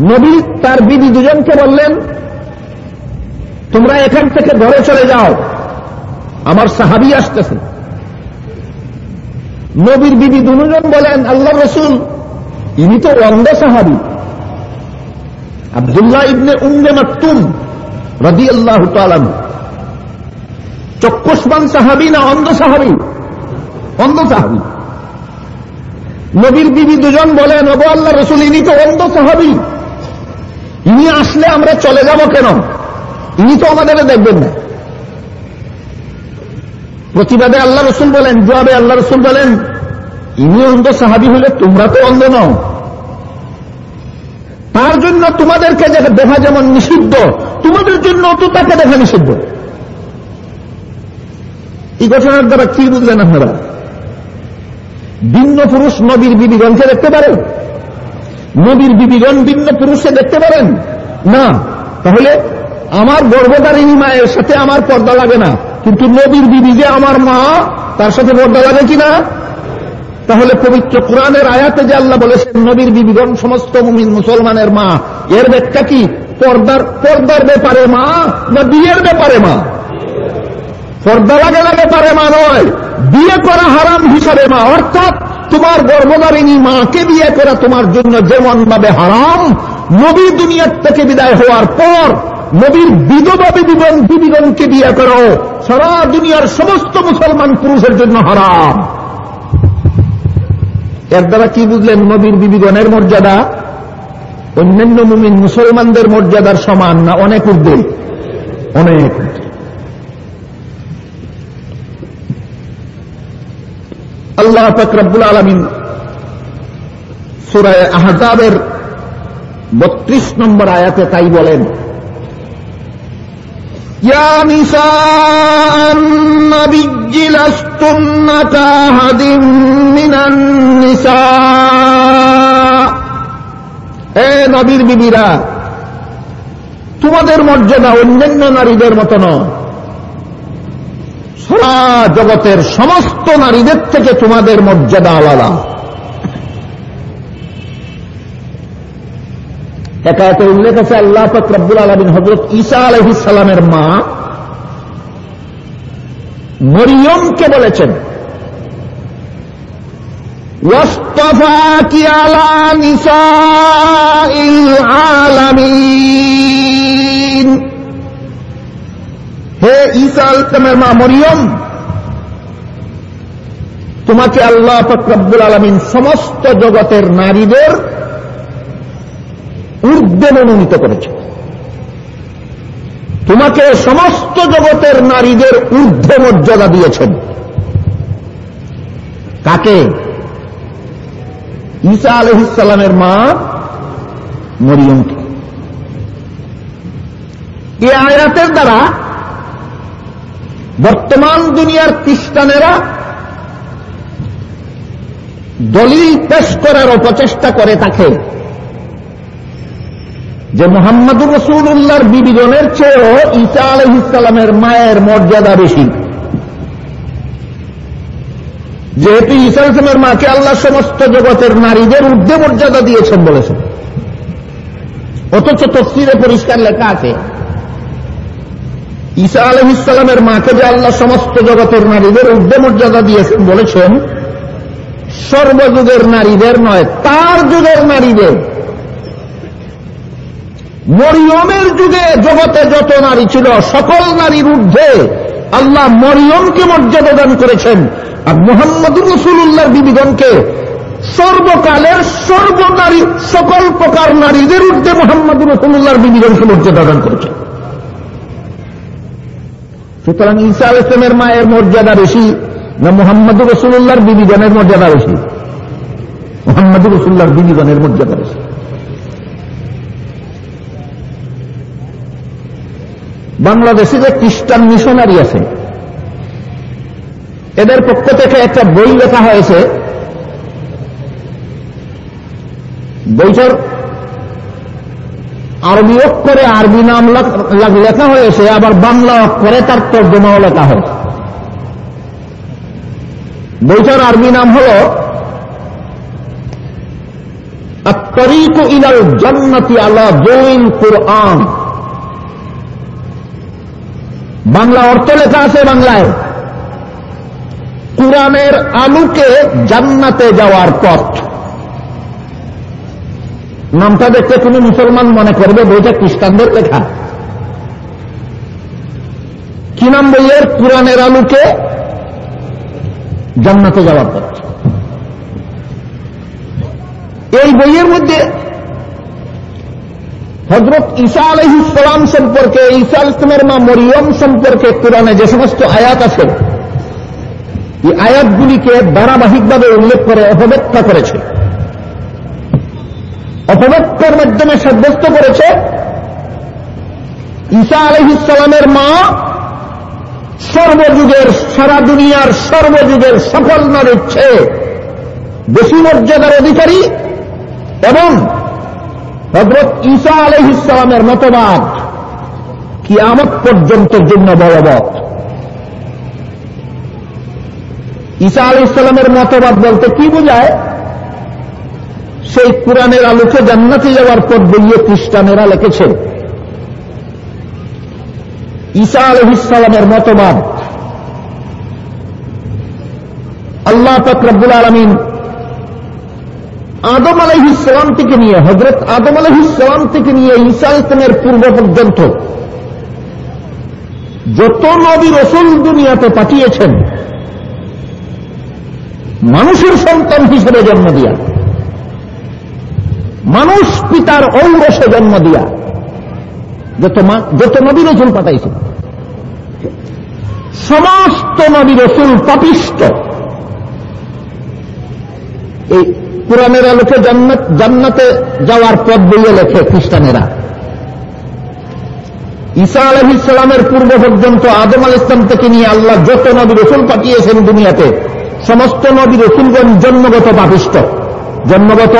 নবী তার বিবি দুজনকে বললেন, তোমরা এখান থেকে ঘরে চলে যাও। আমার সাহাবি আসতেছে। নবীর বিবি দুজন বলেন আল্লাহ রসুল, ইনি তো অন্ধ সাহাবি। আবদুল্লাহ ইবনে উম্মে মাকতুম রদি আল্লাহ তালাম চক্ষুষ্মান সাহাবি না অন্ধ সাহাবি? অন্ধ সাহাবি। নবীর বিবি দুজন বলেন ওবো আল্লাহ রসুল, ইনি তো অন্ধ সাহাবি। ইনি আসলে আমরা চলে যাব কেন? ইনি তো আমাদের দেখবেন না। প্রতিবাদে আল্লাহ রসুল বলেন, জবাবে আল্লাহ রসুল বলেন, ইনি অন্ধ সাহাবি হলে তোমরা তো অন্ধ নও। তার জন্য তোমাদেরকে দেখা যেমন নিষিদ্ধ, তোমাদের জন্য তো তাকে দেখা নিষিদ্ধ। এই ঘটনার দ্বারা কি বুঝলেন আপনারা? ভিন্ন পুরুষ নবীর বিবিগণকে দেখতে পারে নবীর বিবিগণ ভিন্ন পুরুষে দেখতে পারেন? না। তাহলে আমার গর্ভধারিণী মায়ের সাথে আমার পর্দা লাগে না। কিন্তু নবীর বিবি যে আমার মা, তার সাথে পর্দা লাগে কিনা? তাহলে পবিত্র কোরআনের আয়াতে যে আল্লাহ বলেছেন, নবীর বিবিগণ সমস্ত মুমিন মুসলমানের মা। এর ব্যাখ্যা কি? পর্দার পর্দার ব্যাপারে মা না বিয়ের ব্যাপারে মা? পর্দা লাগে না ব্যাপারে মা নয়। বিয়ে করা হারাম হিসাবে মা, অর্থাৎ তোমার গর্ভধারিণী মাকে বিয়ে করা তোমার জন্য যেমন ভাবে হারাম, নবী দুনিয়ার থেকে বিদায় হওয়ার পর নবীর বিধবা বিবিগণ বিবিগণকে বিয়ে করো। সারা দুনিয়ার সমস্ত মুসলমান পুরুষের জন্য হারাম। এর দ্বারা কি বুঝলেন নবীর বিবিগণের মর্যাদা? অন্যান্য মুমিন মুসলমানদের মর্যাদার সমান না? অনেক ঊর্ধ্বে অনেক। আল্লাহ ফকরাবুল আলমিন সুরায় আহজাবের বত্রিশ নম্বর আয়াতে তাই বলেন يا نساء النبي لستن كاهد من النساء এ নবীর বিবিরা তোমাদের মর্যাদা অন্যান্য নারীদের মতো নয় সারা জগতের সমস্ত নারীদের থেকে তোমাদের মর্যাদা আলাদা। একাতে উল্লেখ আছে, আল্লাহ ফকরাবুল আলমিন হজরত ঈসা আলহিসালামের মা মরিয়মকে বলেছেন হে ঈসা আলতামের মা মরিয়ম, তোমাকে আল্লাহ ফকরাবুল আলমিন সমস্ত জগতের নারীদের ঊর্ধ্বে মনোনীত করেছে তোমাকে সমস্ত জগতের নারীদের ঊর্ধ্বে মর্যাদা দিয়েছেন। কাকে? ঈসা আলহিসাল্লামের মা মরিয়মকে। এ আয়াতের দ্বারা বর্তমান দুনিয়ার খ্রিস্টানেরা দলিল পেশ করার অপচেষ্টা করে তাকে। যে মোহাম্মদুর রসুল্লাহর বিবিজনের চেয়েও ঈসা আলহ ইসলামের মায়ের মর্যাদা বেশি। যেহেতু ঈসা ইসলামের মাকে আল্লাহ সমস্ত জগতের নারীদের ঊর্ধ্বে মর্যাদা দিয়েছেন বলেছেন। অথচ তফসিরে পরিষ্কার লেখা আছে ঈসা আলহ ইসলামের মাকে যে আল্লাহ সমস্ত জগতের নারীদের ঊর্ধ্বে মর্যাদা দিয়েছেন বলেছেন, সর্বযুগের নারীদের নয়, তার যুগের নারীদের। মরিয়মের যুগে জগতে যত নারী ছিল, সকল নারীর ঊর্ধ্বে আল্লাহ মরিয়মকে মর্যাদা দান করেছেন। আর মোহাম্মদ রসুল্লাহর বিবিগণকে সর্বকালের সর্বনারী, সকল প্রকার নারীদের ঊর্ধ্বে মোহাম্মদ রসুল্লাহর বিবিগণকে মর্যাদা দান করেছেন। সুতরাং ঈসা আল ইসলামের মায়ের মর্যাদা বেশি না মোহাম্মদ রসুল্লাহর বিবিগণের মর্যাদা বেশি? মোহাম্মদ রসুল্লাহর বিবিগণের মর্যাদা বেশি। বাংলাদেশে যে খ্রিস্টান মিশনারি আছে। এদের পক্ষ থেকে একটা বই লেখা হয়েছে। বইটার আরবি অক্ষরে আরবি নাম লেখা হয়েছে, আবার বাংলা অক্ষরে তার তর্জমাও লেখা হয় বইটার আরবি নাম হল তরিক ইলাল জন্নতি আলা জৈন কোরআন। বাংলা অর্থ লেখা আছে বাংলায়। কোরআনের আলুকে জান্নাতে যাওয়ার পথ। নামটা দেখতে তুমি মুসলমান মনে করবে, বইটা খ্রিস্টানদের লেখা। কি নাম বইয়ের কোরআনের আলুকে জান্নাতে যাওয়ার পথ। এই বইয়ের মধ্যে হজরত ঈসা আলহ ইসলাম সম্পর্কে, ঈসা ইসলামের মা মরিয়ম সম্পর্কে কোরআনে যে সমস্ত আয়াত আছে, এই আয়াতগুলিকে ধারাবাহিকভাবে উল্লেখ করে অপব্যাখ্যা করেছে। অপব্যাখ্যার মাধ্যমে সাব্যস্ত করেছে ঈসা আলহ ইসলামের মা সর্বযুগের, সারা দুনিয়ার সর্বযুগের সফল নারীর চেয়ে বেশি মর্যাদার অধিকারী এবং হজরত ঈসা আলহ ইসলামের মতবাদ কি আমার পর্যন্তের জন্য বলবৎ। ঈসা আলহ ইসলামের মতবাদ বলতে কি বোঝায়? সেই কোরআনের আলোকে জান্নাতে যাওয়ার পর বলিয়ে খ্রিস্টানেরা লিখেছে ঈসা আলহ ইসলামের মতবাদ, আল্লাহ ফকরাবুল আলমিন আদম আলহিসাম থেকে নিয়ে হজরত আদম আলহিসাম থেকে নিয়ে ঈসা ইসলামের পূর্ব পর্যন্ত যত নবী রসুল দুনিয়াতে পাঠিয়েছেন, মানুষের সন্তান হিসেবে জন্ম দিয়া। মানুষ পিতার ঔরসে জন্ম দিয়া যত যত নবী রসুল পাঠাইছেন। সমস্ত নবী রসুল পাপিষ্ট। এই কোরআনের আলোকে জান্নাত, জান্নাতে যাওয়ার পথ বইয়ে লেখে খ্রিস্টানেরা। ঈসা আলহ ইসলামের পূর্ব পর্যন্ত আদম আল ইসলাম থেকে নিয়ে আল্লাহ যত নবী রসুল পাঠিয়েছেন দুনিয়াতে, সমস্ত নবী রসুলগণ জন্মগত পাপিষ্ট। জন্মগত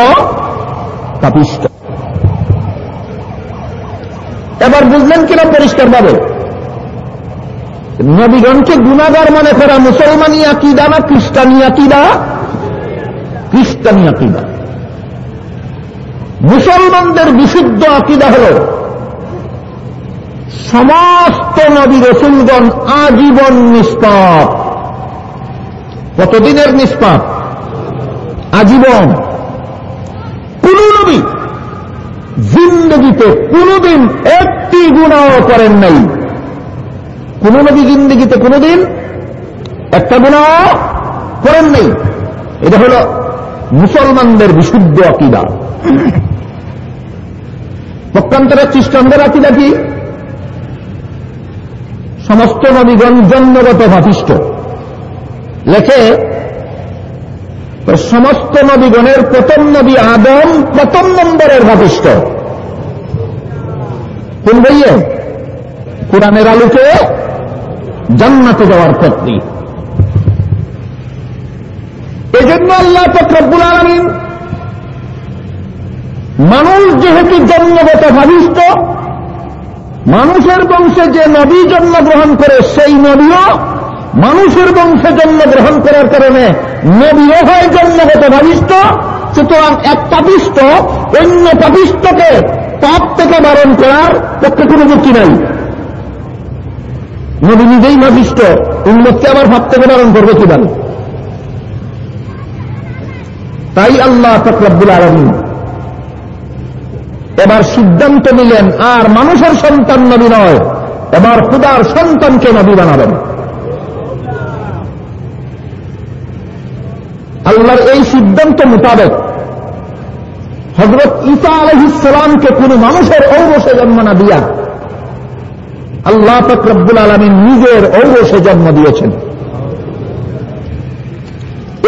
পাপিষ্ট এবার বুঝলেন কিনা পরিষ্কারভাবে? নবীগণকে গুণাগার মনে করা মুসলমানি আকিদা না খ্রিস্টানি আকিদা খ্রিস্টানি আকিদা মুসলমানদের বিশুদ্ধ আকিদা হল, সমস্ত নবী রসুলগণ আজীবন নিষ্পাপ। কতদিনের নিষ্পাপ? আজীবন। কোন নবী জিন্দগিতে কোনদিন একটি গুণাও করেন নাই। কোন নবী জিন্দগিতে কোনদিন একটা গুণাও করেন নাই। এটা হল মুসলমানদের বিশুদ্ধ আকিদা। পক্ষান্তরে খ্রিস্টানদের আকিদা কি? সমস্ত নবীগণ জন্মগত ভাতিষ্ঠ। লেখে সমস্ত নবীগণের প্রথম নবী আদম প্রথম নম্বরের ভাতিষ্ঠ কোন বইয়ে? কোরআনের আলোকে জান্নাতে যাওয়ার পত্নী এই জন্য আল্লাহ ফকরবুল আলমিন মানুষ যেহেতু জন্মগত ভাবিষ্ট মানুষের বংশে যে নবী জন্মগ্রহণ করে, সেই নবীও মানুষের বংশে জন্মগ্রহণ করার কারণে নবীও হয় জন্মগত ভাবিষ্ট সুতরাং এক পাপিষ্ট অন্য পাপিষ্টকে পাপ থেকে বারণ করার পক্ষে কোনো যুক্তি নাই। নবী নিজেই ভাবিষ্ট উন্মতকে আবার ভাব থেকে বারণ করবে কীভাবে? তাই আল্লাহ ফকরাবুল আলমী এবার সিদ্ধান্ত নিলেন, আর মানুষের সন্তান নবী নয়, এবার খুদার সন্তানকে নবী বানাবেন। আল্লাহর এই সিদ্ধান্ত মোতাবেক হজরত ইসা আলহিসামকে কোন মানুষের ঔরসে জন্ম না দিয়া আল্লাহ ফকরবুল আলমী নিজের ঔরসে জন্ম দিয়েছেন।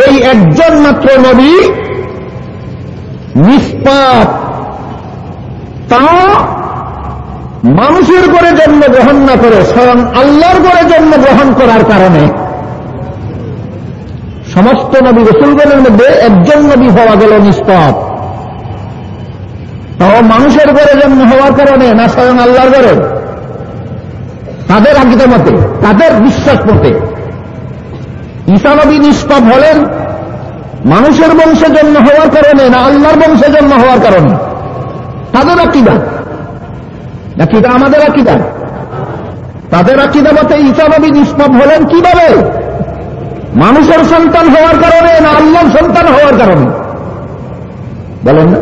এই একজন মাত্র নবী নিষ্পাপ, তা মানুষের করে জন্মগ্রহণ না করে, স্বয়ং আল্লাহর করে জন্মগ্রহণ করার কারণে সমস্ত নবী রসুলগণের মধ্যে একজন নবী হওয়া গেল নিষ্পাপ তাও মানুষের ঘরে জন্ম হওয়ার কারণে না স্বয়ং আল্লাহর ঘরে? তাদের আকিত মতে, তাদের বিশ্বাস মতে ঈশা নবী নিষ্পাপ হলেন মানুষের বংশে জন্ম হওয়ার কারণে না আল্লাহর বংশে জন্ম হওয়ার কারণে? তাদের আকিদা। নাকি এটা আমাদের আকিদা। তাদের আকিদা মতে ইসানবী নিষ্পাপ হলেন কীভাবে? মানুষের সন্তান হওয়ার কারণে না আল্লাহর সন্তান হওয়ার কারণে? বলেন না।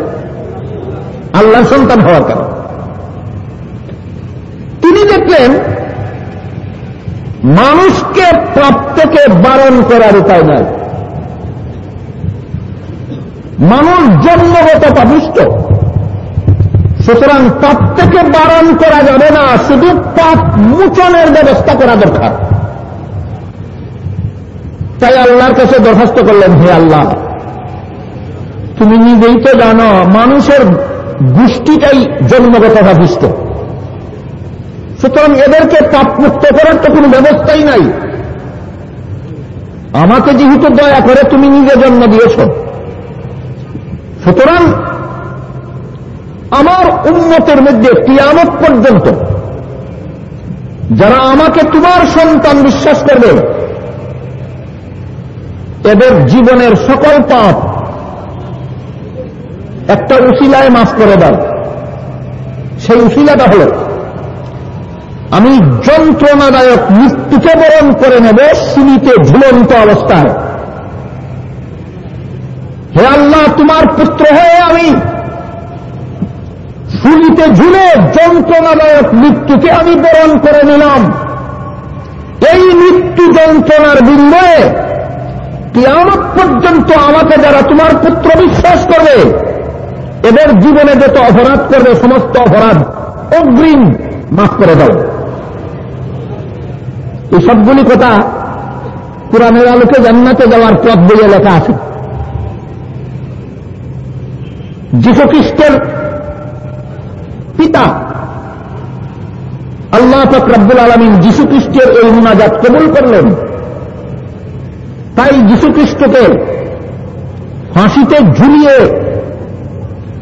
আল্লাহর সন্তান হওয়ার কারণে। তিনি দেখলেন, মানুষকে প্রাপ্তকে বারণ করার উপায় নাই। মানুষ জন্মগত পাপিষ্ট। সুতরাং পাপ থেকে বারণ করা যাবে না, শুধু পাপ মোচনের ব্যবস্থা করা দরকার। তাই আল্লাহর কাছে দরখাস্ত করলেন, হে আল্লাহ, তুমি নিজেই তো জানো, মানুষের গোষ্ঠীটাই জন্মগত ভাবিষ্ট সুতরাং এদেরকে পাপ মুক্ত করার তো কোনো ব্যবস্থাই নাই। আমাকে যেহেতু দয়া করে তুমি নিজে জন্ম দিয়েছ। সুতরাং আমার উন্নতের মধ্যে কিয়ামত পর্যন্ত যারা আমাকে তোমার সন্তান বিশ্বাস করবে এদের জীবনের সকল পাপ একটা উশিলায় মাফ করে দাও। সেই উশিলাটা হল, আমি যন্ত্রণাদায়ক মৃত্যুকে বরণ করে নেব সিমিতে ঝুলন্ত অবস্থায়। হে আল্লাহ, তোমার পুত্র হয়ে আমি শুলিতে ঝুলে যন্ত্রণাদায়ক মৃত্যুকে আমি বরণ করে নিলাম। এই মৃত্যু যন্ত্রণার বিন্দয়ে কিয়ামত পর্যন্ত আমাকে যারা তোমার পুত্র বিশ্বাস করবে, এদের জীবনে যত অপরাধ করবে, সমস্ত অপরাধ অগ্রিম মাফ করে দাও। এই সবগুলি কথা কোরআনের আলোকে জান্নাতে যাওয়ার পথ বলে লেখা আছে। যীশু খ্রিস্টের পিতা আল্লাহ ফকরাবুল আলমিন যীশু খ্রিস্টের এই মুনাজাত কবুল করলেন। তাই যীশু খ্রিস্টকে ফাঁসিতে ঝুলিয়ে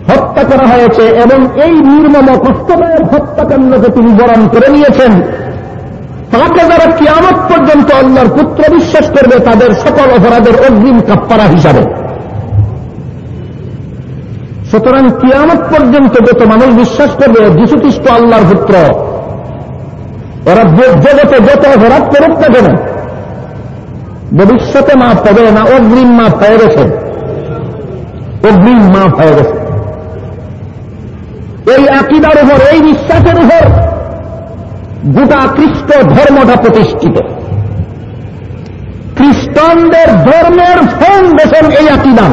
হত্যা করা হয়েছে এবং এই নির্মম কষ্টদায়ক হত্যাকাণ্ডকে তিনি বরণ করে নিয়েছেন। তাকে যারা কিয়ামত পর্যন্ত আল্লাহর পুত্র বিশ্বাস করবে, তাদের সকল অপরাধের অগ্রিম কাপ্পারা হিসাবে। সুতরাং কিয়ামত পর্যন্ত যত মানুষ বিশ্বাস করবে, যীশুখ্রিস্ট আল্লাহর পুত্র, ওরা জগতে যত অপরাধ করুক না ভবিষ্যতে মাফ পাবে না, অগ্রিম মাফ হয়ে গেছে অগ্রিম মাফ হয়ে গেছে এই আকিদার উপর, এই বিশ্বাসের উপর গোটা খ্রিস্ট ধর্মটা প্রতিষ্ঠিত। খ্রিস্টানদের ধর্মের ফাউন্ডেশন এই আকিদা।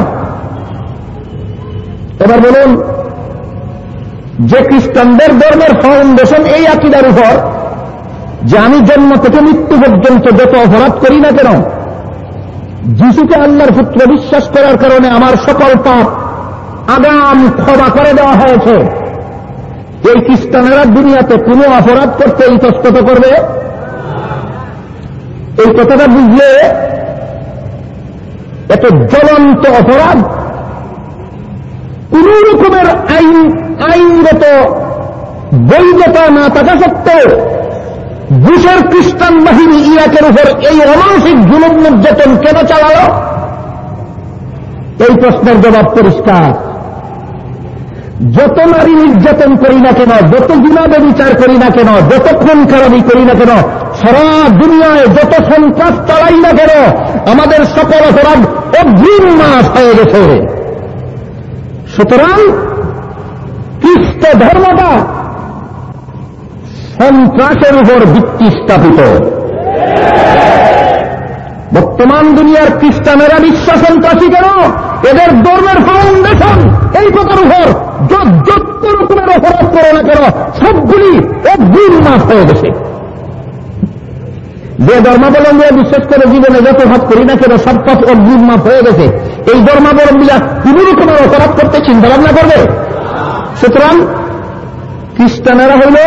এবার বলুন, যে খ্রিস্টানদের ধর্মের ফাউন্ডেশন এই আকিদার উপর, যে আমি জন্ম থেকে মৃত্যু পর্যন্ত যত অপরাধ করি না কেন যিশুকে আল্লাহর পুত্র বিশ্বাস করার কারণে আমার সকল পাপ আগাম ক্ষমা করে দেওয়া হয়েছে। এই খ্রিস্টানেরা দুনিয়াতে কোনো অপরাধ করতে ইতস্তত করবে? এই কথাটা বুঝলে এত জ্বলন্ত অপরাধ কোন রকমের আইন আইনগত বৈধতা না থাকা সত্ত্বেও বুশের খ্রিস্টান বাহিনী ইরাকের উপর এই অমানসিক জুলুম নির্যাতন কেন চালাল? এই প্রশ্নের জবাব পরিষ্কার। যত নারী নির্যাতন করি না কেন, যত গুণাবে বিচার করি না কেন, যত খুন খারাপি করি না কেন, সারা দুনিয়ায় যত সন্ত্রাস চালাই না কেন, আমাদের সকল অপরাধ অগ্রিম মাস হয়ে গেছে। সুতরাং খ্রিস্ট ধর্মটা সন্ত্রাসের উপর ভিত্তি স্থাপিত। বর্তমান দুনিয়ার খ্রিস্টানেরা বিশ্ব সন্ত্রাসী কেন? এদের ধর্মের ফাউন্ডেশন এই কথার উপর যত রকমের অপরাধ করে না কেন, সবগুলি অগ্রিম মাস হয়ে গেছে। যে ধর্মাবলম্বীরা বিশ্বাস করে জীবনে যত ভাব করি না কেন, সব পথ অগ্রিম মাপ হয়ে গেছে। এই ধর্মাবলম্বীরা কোন রকমের অপরাধ করতে চিন্তা ভাবনা করবে? সুতরাং খ্রিস্টানেরা হইল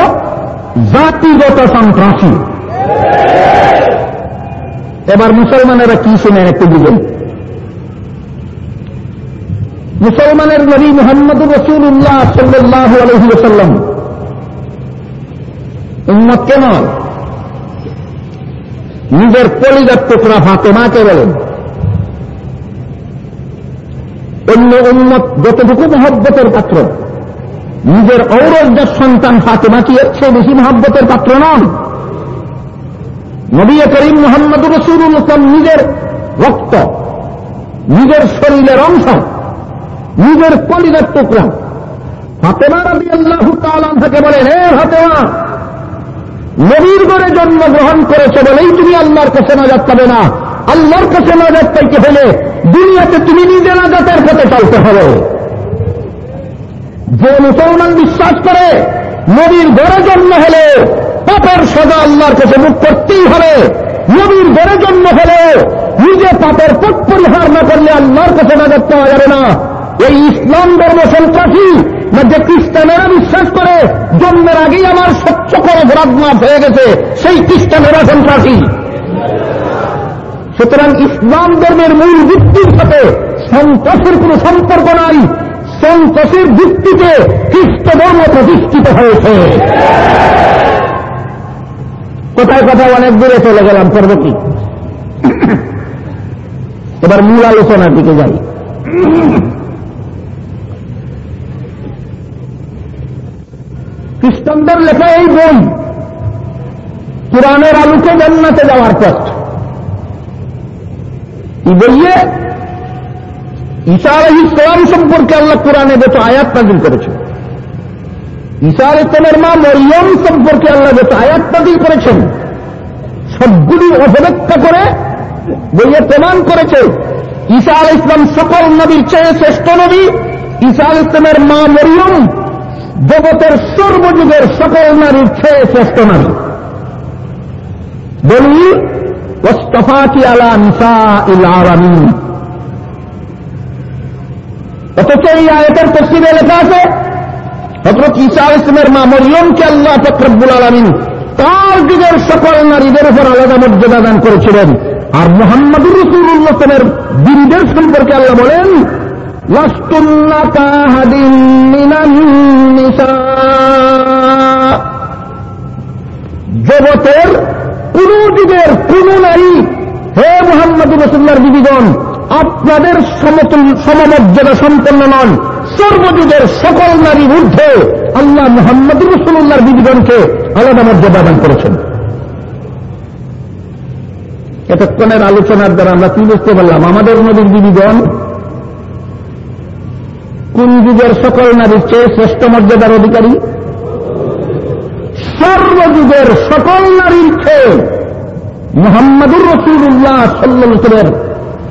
জাতিগত সন্ত্রাসী। এবার মুসলমানেরা কি শুনেন একটু বুঝেন। মুসলমানের নবী মোহাম্মদ রসুল্লাহ সাল্লাহ আলহিসাল্লাম উন্মত কেন নিজের পরিবার টুকরা ফাতেমাকে বলেন। অন্য উন্মত যতটুকু মহব্বতের পাত্র নিজের ঔরজ্জার সন্তান ফাতেমা কি এর চেয়ে বেশি মহব্বতের পাত্র নন? নবী করিম মোহাম্মদ রসুল ইসলাম নিজের রক্ত, নিজের শরীরের অংশ, নিজের কলিজার টুকরা। ফাতেমা রবি আল্লাহ তাকে বলেন হে ফাতেমা, নবীর ঘরে জন্মগ্রহণ করেছে বলেই তুমি আল্লাহর কাছে নাজাত পাবে না। আল্লাহর কাছে নাজাত পাইতে হলে দুনিয়াতে তুমি নিজে নাজাতের পথে চলতে হবে। যে মুসলমান বিশ্বাস করে, নবীর ঘরে জন্ম হলে পাপের সজা আল্লাহর কাছে মুখ করতেই হবে। নবীর ঘরে জন্ম হলে নিজে পাপের পথ পরিহার না করলে আল্লাহর কাছে নাজাত পাওয়া যাবে না। এই ইসলাম ধর্ম সন্ত্রাসী, না যে খ্রিস্টানেরা বিশ্বাস করে, জন্মের আগেই আমার স্বচ্ছ করে অপরাধ মাফ হয়ে গেছে, সেই খ্রিস্টানেরা সন্ত্রাসী। সুতরাং ইসলাম ধর্মের মূল ভিত্তির সাথে সন্ত্রাসের কোন সম্পর্ক নাই। সন্ত্রাসের ভিত্তিতে খ্রিস্ট ধর্ম প্রতিষ্ঠিত হয়েছে। কোথায় কোথায় অনেক দূরে চলে গেলাম, করব কি? এবার মূল আলোচনার দিকে যাই। খ্রিস্টানদের লেখা এই বই, পুরাণের আলোকে জান্নাতে যাওয়ার পথ। বইয়ে? ঈশা আলহ ইসলাম সম্পর্কে আল্লাহ কোরআনে যত আয়াত নাজিল করেছে ঈশা আল ইসলামের মা মরিয়ম সম্পর্কে আল্লাহ যত আয়াত নাজিল করেছেন, সবগুলি অপব্যাখ্যা করে বইয়ে প্রমাণ করেছে ঈশা আল ইসলাম সকল নবীর চেয়ে শ্রেষ্ঠ নবী ঈশা আল ইসলামের মা মরিয়ম জগতের সর্বযুগের সকল নারীর চেয়ে শ্রেষ্ঠ নারী। বলি ওস্তফাকি আলা নিসা ইল অথচ এই আয়তের তসিরে লেখা আছে হজরত ঈসা ইসলামের মা মরিয়মকে আল্লাহ ফকরবুল আলমিন তার যুগের সকল নারীদের উপর আলাদা মর্যাদা দান করেছিলেন। আর মোহাম্মদুর রসুল্লাহের দিনদের সম্পর্কে আল্লাহ বলেন জগতের কোন যুগের কোন নারী, হে মোহাম্মদ রসুল্লার বিবিগণ আপনাদের সমতুল সমমর্যাদা সম্পন্ন নন। সর্বযুগের সকল নারীর ঊর্ধ্বে আল্লাহ মোহাম্মদ রসুল্লাহর বিবিগণকে আলাদা মর্যাদা দান করেছেন। এতক্ষণের আলোচনার দ্বারা আমরা কি বুঝতে পারলাম? আমাদের নবীর বিবিগণ কোন যুগের সকল নারীর চেয়ে শ্রেষ্ঠ মর্যাদার অধিকারী? সর্বযুগের সকল নারীর চেয়ে মোহাম্মদুর রসুল্লাহ সাল্লামের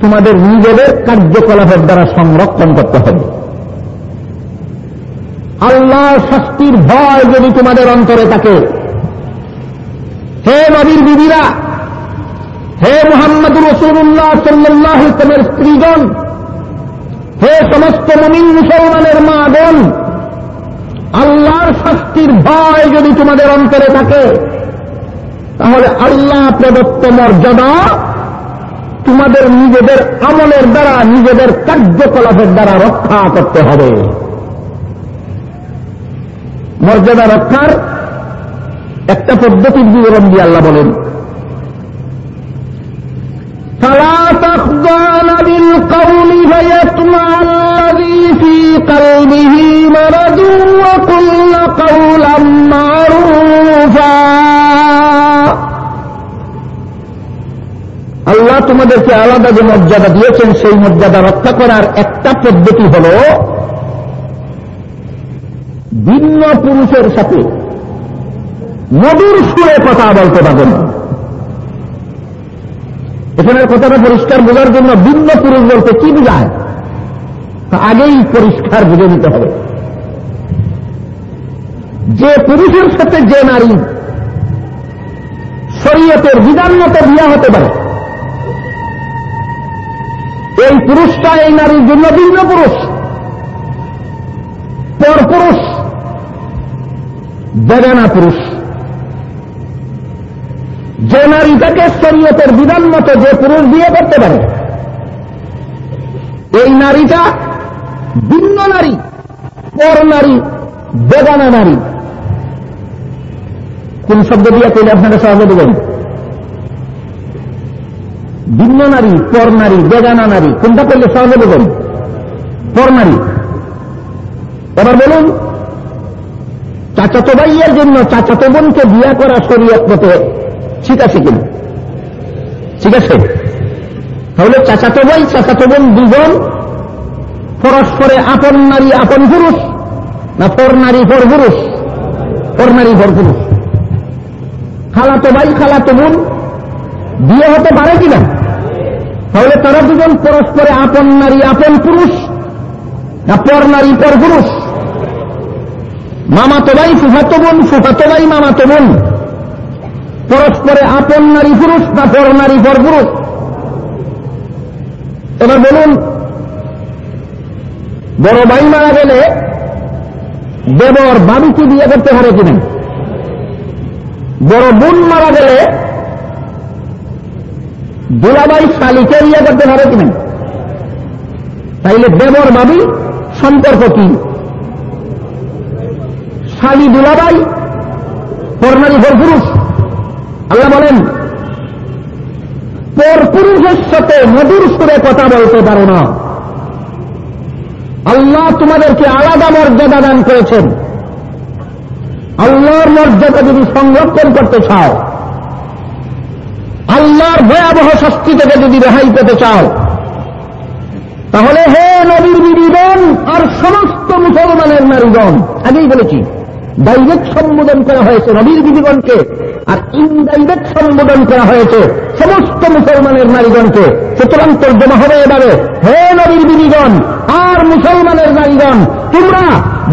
তোমাদের নিজেদের কার্যকলাপের দ্বারা সংরক্ষণ করতে হবে। আল্লাহ শাস্তির ভয় যদি তোমাদের অন্তরে থাকে, হে নবীর বিবিরা, হে মোহাম্মদুর রসুল্লাহ সাল্লাহ ইসলামের স্ত্রীগণ, হে সমস্ত মমিন মুসলমানের মা বোন আল্লাহর শাস্তির ভয় যদি তোমাদের অন্তরে থাকে, তাহলে আল্লাহ প্রদত্ত মর্যাদা তোমাদের নিজেদের আমলের দ্বারা নিজেদের কার্যকলাপের দ্বারা রক্ষা করতে হবে মর্যাদা রক্ষার একটা পদ্ধতির বিবরণ দিয়ে আল্লাহ বলেন فلا تخضعن بالقول فيطمع الذي في قلبه مرض وقلن قولا معروفا আল্লাহ তোমাদেরকে আলাদা যে মর্যাদা দিয়েছেন, সেই মর্যাদা রক্ষা করার একটা পদ্ধতি হল ভিন্ন পুরুষের সাথে মধুর সুরে কথা বলতে পারবেন এখানে কথাটা পরিষ্কার বোঝার জন্য ভিন্ন পুরুষ বলতে কি বোঝায়? তা আগেই পরিষ্কার বুঝে নিতে হবে। যে পুরুষের সাথে যে নারী শরীয়তের বিধান মতো বিয়া হতে পারে এই পুরুষটা এই নারীর জন্য ভিন্ন পুরুষ। পরপুরুষ বেগানা পুরুষ। যে নারীটাকে শরীয়তের বিধান মতো যে পুরুষ বিয়ে করতে পারে, এই নারীটা ভিন্ন নারী, পর নারী, বেগানা নারী। কোন শব্দ দিয়ে কইলে আপনারা সহজে দেবেন ভিন্ন নারী, পর নারী, বেগানা নারী, কোনটা করলে সহজে দেবেন পর নারী। এবার বলুন, চাচাতো ভাইয়ের জন্য চাচাতো বোনকে বিয়া করা শরীয়ত মতে ঠিক আছে কিনা? ঠিক আছে? তাহলে চাচাতো ভাই, চাচাতো বোন দুজন, পরস্পরে আপন নারী, আপন পুরুষ, না পর নারী, পর পুরুষ? পর নারী, পর পুরুষ। খালাতো ভাই, খালাতো বোন, বিয়ে হতে পারে কিনা? তাহলে তারা দুজন পরস্পরে আপন নারী, আপন পুরুষ, না পর নারী, পর পুরুষ। মামাতো ভাই, ফুফাতো বোন, ফুফাতো ভাই, মামাতো বোন। পরস্পরে আপন নারী, পুরুষ, না পর নারী, পর পুরুষ। এবার বলুন, বড় ভাই মারা গেলে দেবর বাবুকে বিয়ে করতে পারে কিনা? বড় বোন মারা গেলে দুলাবাই শালিকে বিয়ে করতে পারে কিনা তাইলে দেবর বাবি সম্পর্ক কি? শালি দুলাবাই পরনারী পর পুরুষ আল্লাহ বলেন পর পুরুষের সাথে মধুর সুরে কথা বলতে পারো না। আল্লাহ তোমাদেরকে আলাদা মর্যাদা দান করেছেন। আল্লাহর মর্যাদা যদি সংরক্ষণ করতে চাও আল্লাহর ভয়াবহ শাস্তি থেকে যদি রেহাই পেতে চাও, তাহলে হে নবীর বিবিগণ আর সমস্ত মুসলমানের নারীগণ, আগেই বলেছি ডাইরেক্ট সম্বোধন করা হয়েছে নবীর বিবিগণকে, আর ইনডাইরেক্ট সম্বোধন করা হয়েছে সমস্ত মুসলমানের নারীগণকে। সুতরাং তর্জমা হবে এবারে। হে নবীর বিবিগণ আর মুসলমানের নারীগণ, তোমরা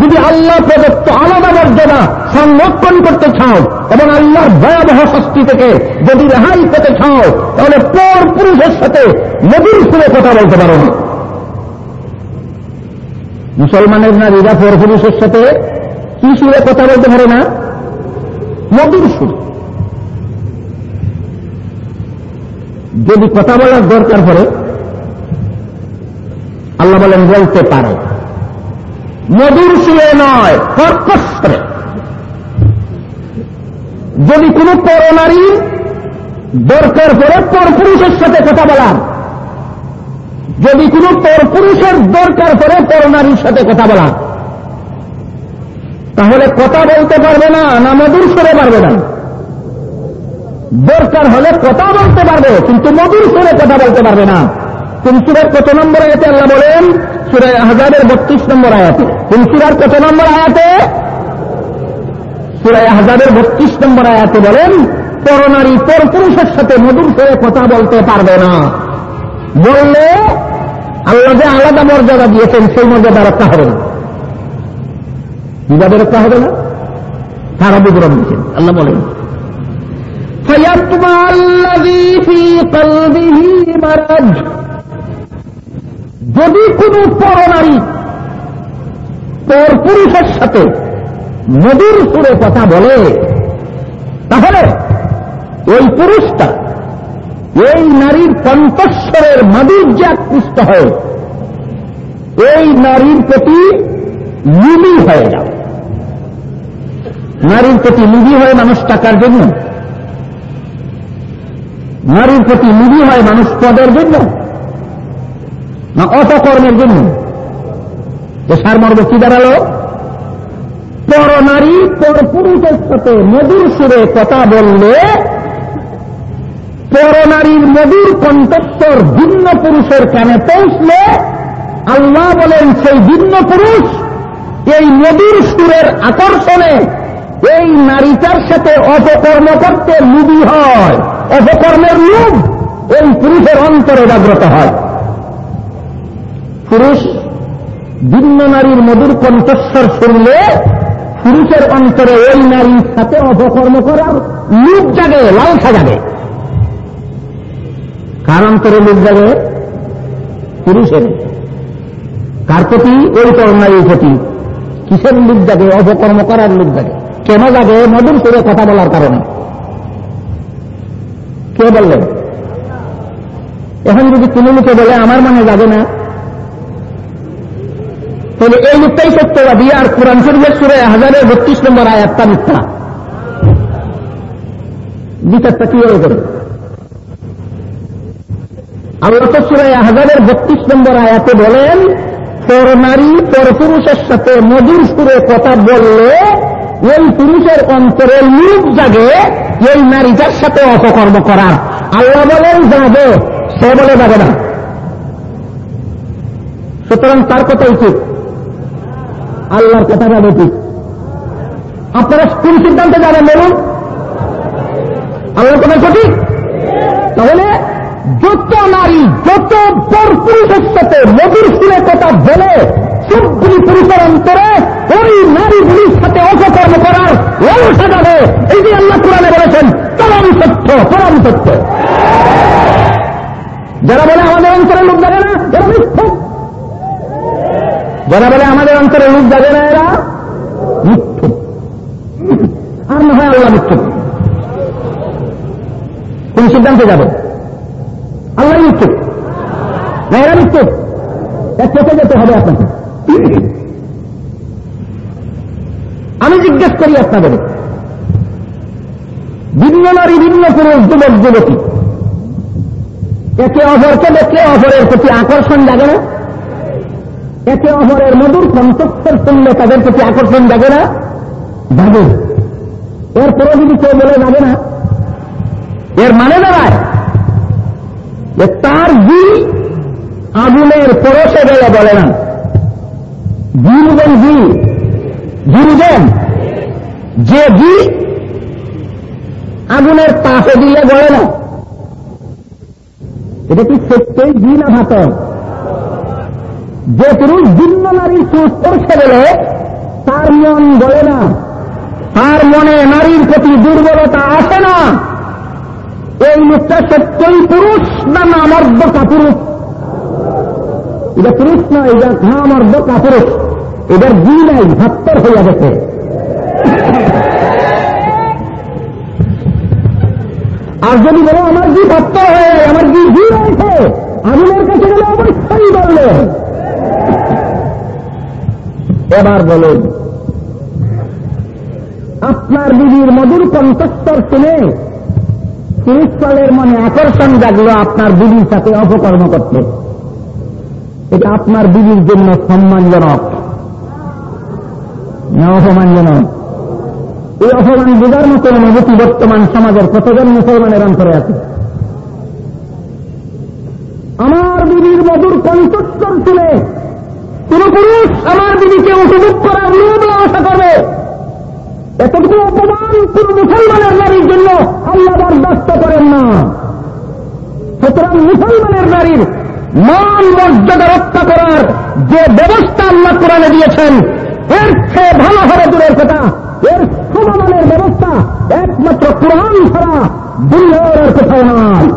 যদি আল্লাহ প্রদত্ত আলাদা মর্যাদা সংরক্ষণ করতে চাও, এবং আল্লাহর ভয়াবহ শাস্তি থেকে যদি রেহাই পেতে চাও, তাহলে পর পুরুষের সাথে নদীর সুরে কথা বলতে পারো না। মুসলমানের নারীরা পর পুরুষের সাথে কি সুরে কথা বলতে পারে না? নদীর সুর যদি কথা বলার দরকার পড়ে, আল্লাহ বলেন, বলতে পারে। মধুর সুরে নয় কর্কশ্বরে যদি কোন পরনারী দরকার পড়ে পর পুরুষের সাথে কথা বলার। যদি কোন পর পুরুষের দরকার পড়ে, পরনারীর সাথে কথা বলা তাহলে কথা বলতে পারবে না না মধুর সুরে পারবে না। দরকার হলে কথা বলতে পারবে, কিন্তু মধুর সুরে কথা বলতে পারবে না। কোন সুরের কত নম্বর আয়াতে আল্লাহ বলেন সুরে হাজারের বত্রিশ নম্বর আয়াতে কোন সুরার কত নম্বর আয়াতে সুরায় হাজারের বত্রিশ নম্বর আয়াতে বলেন পরনারী পর পুরুষের সাথে মধুর সুরে কথা বলতে পারবে না বললে আল্লাহ যে আলাদা মর্যাদা দিয়েছেন সেই মর্যাদা রক্ষা হবে না কিভাবে রক্ষা হবে না তারা বিবরণ দিচ্ছেন আল্লাহ বলেন فيطمع الذي في قلبه مرض যদি কোন পরনারী পর পুরুষের সাথে মধুর সুরে কথা বলে, তাহলে ওই পুরুষটা এই নারীর কণ্ঠস্বরের মাধুর্য আকৃষ্ট হয়, এই নারীর প্রতি লিলি হয়ে যাবে। নারীর প্রতি লিবি হয় মানুষ টাকার জন্য? নারীর প্রতি লিবি হয় মানুষ পদের জন্য? না, অপকর্মের জন্য। যে সারমর্ম কি দাঁড়াল? পর নারী, পর পুরুষের সাথে মধুর সুরে কথা বললে, পর নারীর মধুর কণ্ঠস্বর ভিন্ন পুরুষের কানে পৌঁছলে, আল্লাহ বলেন, সেই ভিন্ন পুরুষ এই মধুর সুরের আকর্ষণে এই নারীটার সাথে অপকর্ম করতে লুবি হয়। অপকর্মের লোভ এই পুরুষের অন্তরে জাগ্রত হয়। পুরুষ ভিন্ন নারীর মধুর কণ্ঠস্বর শুনলে পুরুষের অন্তরে ওই নারীর সাথে অপকর্ম করার লুপ জাগে, লালসা জাগে। কার অন্তরে লুপ জাগে? পুরুষের। কার প্রতি? ওই নারীর প্রতি। কিসের লোক জাগে? অপকর্ম করার লোক জাগে। কেন জাগে? মধুর সুরে কথা বলার কারণে। কে বললেন? এখন যদি কোনো লোকে বলে, আমার মনে যাবে না। তাহলে এই লোকটাই সত্যবাদী, আর কোরআন শরীফের সুরে হাজারের বত্রিশ নম্বর আয়াতটা মিথ্যা। বিচারটা কীভাবে করে আল্লাহ তো সুরে হাজারের বত্রিশ নম্বর আয়াতে বলেন পর নারী পর পুরুষের সাথে মধুর সুরে কথা বললে ওই পুরুষের অন্তরে লুপ জাগে, এই নারীটার সাথে অপকর্ম করার। আল্লাহ বলেন যাবে সে বলে যাবে না। সুতরাং তার কথা উচিত। আল্লাহর কথা যাবে ঠিক। আপনারা কোন সিদ্ধান্তে যাবেন বলুন? আল্লাহর কথা সঠিক? তাহলে যত নারী, যত পর পুরুষের সাথে মধুর সুরে কথা বলে, সবগুলি পুরুষের অন্তরে ওই নারীগুলির সাথে অপকর্ম করার লালসা যাবে। এই যে আল্লাহ কোরআনে বলেছেন চরম সত্য চরম সত্য। যারা বলে আমাদের অন্তরে লোক যাবে না এরা মিথ্যুক যারা বলে, আমাদের অন্তরে লোক যাবে না এরা? মিথ্যুক আর না হয় আল্লাহ মিথ্যুক কোন সিদ্ধান্তে যাবে? আল্লাহ মৃত্যু না, এরা মৃত্যু এক চোখে যেতে হবে আপনাকে। আমি জিজ্ঞেস করি আপনাদের, ভিন্ন নারী ভিন্ন পুরুষ, যুবক, যুবতী? একে অপরকে দেখে অপরের প্রতি আকর্ষণ জাগে না? একে অপরের মধুর কণ্ঠস্বর শুনলে তাদের প্রতি আকর্ষণ জাগে না? জাগে। এরপরে যদি কেউ বলে যাবে না, এর মানে দাঁড়ায় যে তার জি আগুনের পরশে গেলে বলে না। জিরুবেন জি জিরুবেন যে জি আগুনের পাশে দিলে বলে না। এটা কি সত্যই জি না ভাতর যে পুরুষ ভিন্ন নারীর সংস্পর্শে গেলে তার মন বলে না। তার মনে নারীর প্রতি দুর্বলতা আসে না। এই লোকটা সত্যই পুরুষ না না মর্দ কাপুরুষ? এটা পুরুষ না, এটা ঘা মর্দ কাপুরুষ। এটার জি নাই, ভাত্তর হইয়া গেছে। আর যদি বলো, আমার জি ভাত্তর হয়ে আমার জি জি রয়েছে আগুনের কাছে গেলে অবশ্যই বললে এবার বলুন, আপনার দিদির মধুর কণ্ঠস্বর শুনে পুরুষকালের মনে আকর্ষণ জাগলো আপনার বিবির সাথে অপকর্ম করতে। এটা আপনার বিবির জন্য সম্মানজনক, না অপমানজনক? এই অপমান বোঝার মতো অনুভূতি বর্তমান সমাজের কতজন মুসলমানের অন্তরে আছে? আমার দিদির মধুর কণ্ঠস্বর শুনে কোন পুরুষ আমার বিবিকে উপভোগ করার লোভ আশা করবে। এতটুকু অপমান কোন মুসলমানের নারীর জন্য আল্লাহ বরদাস্ত করেন না। সুতরাং মুসলমানের নারীর মান মর্যাদা রক্ষা করার যে ব্যবস্থা আল্লাহ কোরআনে দিয়েছেন, এর চেয়ে ভালো হবে দূরের কথা। এর সমমানের ব্যবস্থা একমাত্র কোরআন ছাড়া দুনিয়ার কোথাও নয়।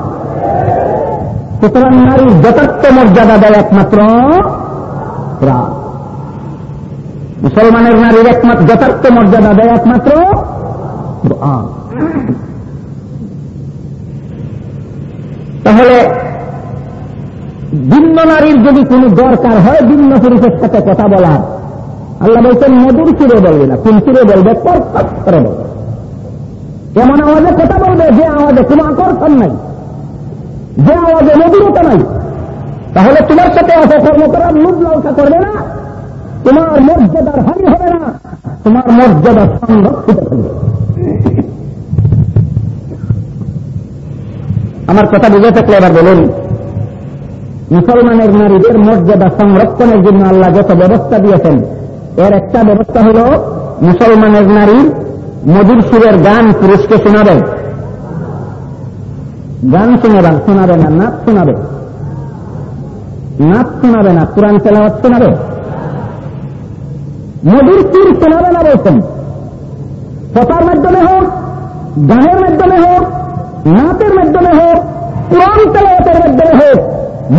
সুতরাং নারীর যথার্থ মর্যাদা দেয় একমাত্র কোরআন মুসলমানের নারীর একমাত্র, যথার্থ মর্যাদা দেয় একমাত্র তাহলে, ভিন্ন নারীর যদি কোন দরকার হয়, ভিন্ন পুরুষের সাথে কথা বলার। আল্লাহ বলছেন, মধুর সুরে বলবে না কোন সুরে বলবে করে বলবে। এমন আওয়াজে কথা বলবে, যে আওয়াজে কোনো আকর্ষণ নাই। যে আওয়াজে মধুরতা নাই। তাহলে তোমার সাথে অপকর্ম করার লোভ লালসা করবে না। তোমার মর্যাদার হানি হবে না। তোমার মর্যাদা সংরক্ষিত হবে আমার কথা বুঝে থাকলে এবার বলুন, মুসলমানের নারীদের মর্যাদা সংরক্ষণের জন্য আল্লাহ যত ব্যবস্থা দিয়েছেন, এর একটা ব্যবস্থা হল মুসলমানের নারী মজুর সুরের গান পুরুষকে শোনাবে গান শোনাবে শোনাবে না নাচ শোনাবে নাচ শোনাবে না, কোরআন তেলাওয়াত শোনাবে? মধুর সুর শোনাবে না বলছেন কথার মাধ্যমে হোক, গানের মাধ্যমে হোক, নাচের মাধ্যমে হোক, কোরআন তেলাওয়াতের মাধ্যমে হোক,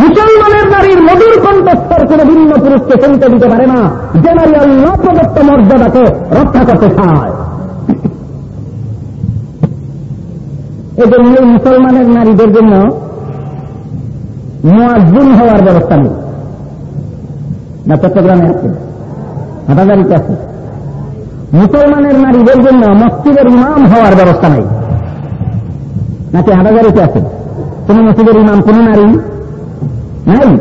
মুসলমানের নারীর মধুর কণ্ঠস্বর কোন ভিন্ন পুরুষকে শুনতে দিতে পারে না, যে নারী আল্লাহ প্রদত্ত মর্যাদাকে রক্ষা করতে চায়। এই জন্য মুসলমানের নারীদের জন্য মোয়াজুন হওয়ার ব্যবস্থা নেই। না চট্টগ্রামে আছে, হাটাজারিতে আছে। মুসলমানের নারীদের জন্য মসজিদের ইমাম হওয়ার ব্যবস্থা নাই। নাকি হাটাজারিতে আছে? কোন মসজিদের ইমাম, কোন নারী নাই?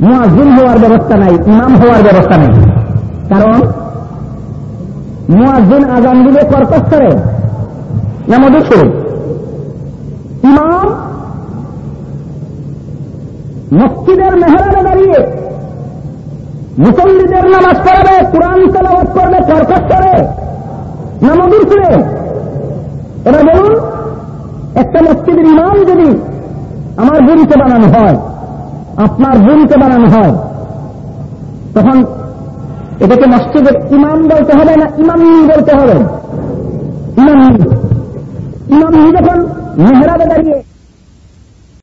মুয়াজিন হওয়ার ব্যবস্থা নাই, ইমাম হওয়ার ব্যবস্থা নাই। কারণ মুয়াজিন আজান দিলে কর্কশ করে না মধু ইমাম মসজিদের মেহরানে দাঁড়িয়ে মুসল্লিদের নামাজ পড়াবে, কোরআন তেলাওয়াত করবে কর্কশ করে না মধুর সুরে এবার বলুন, একটা মসজিদের ইমাম যদি আমার বোনকে বানানো হয়, আপনার বোনকে বানানো হয়, তখন এটাকে মসজিদের ইমাম বলতে হবে না ইমাম বলতে হবে? ইমাম। ইমাম যখন মেহরাবে দাঁড়িয়ে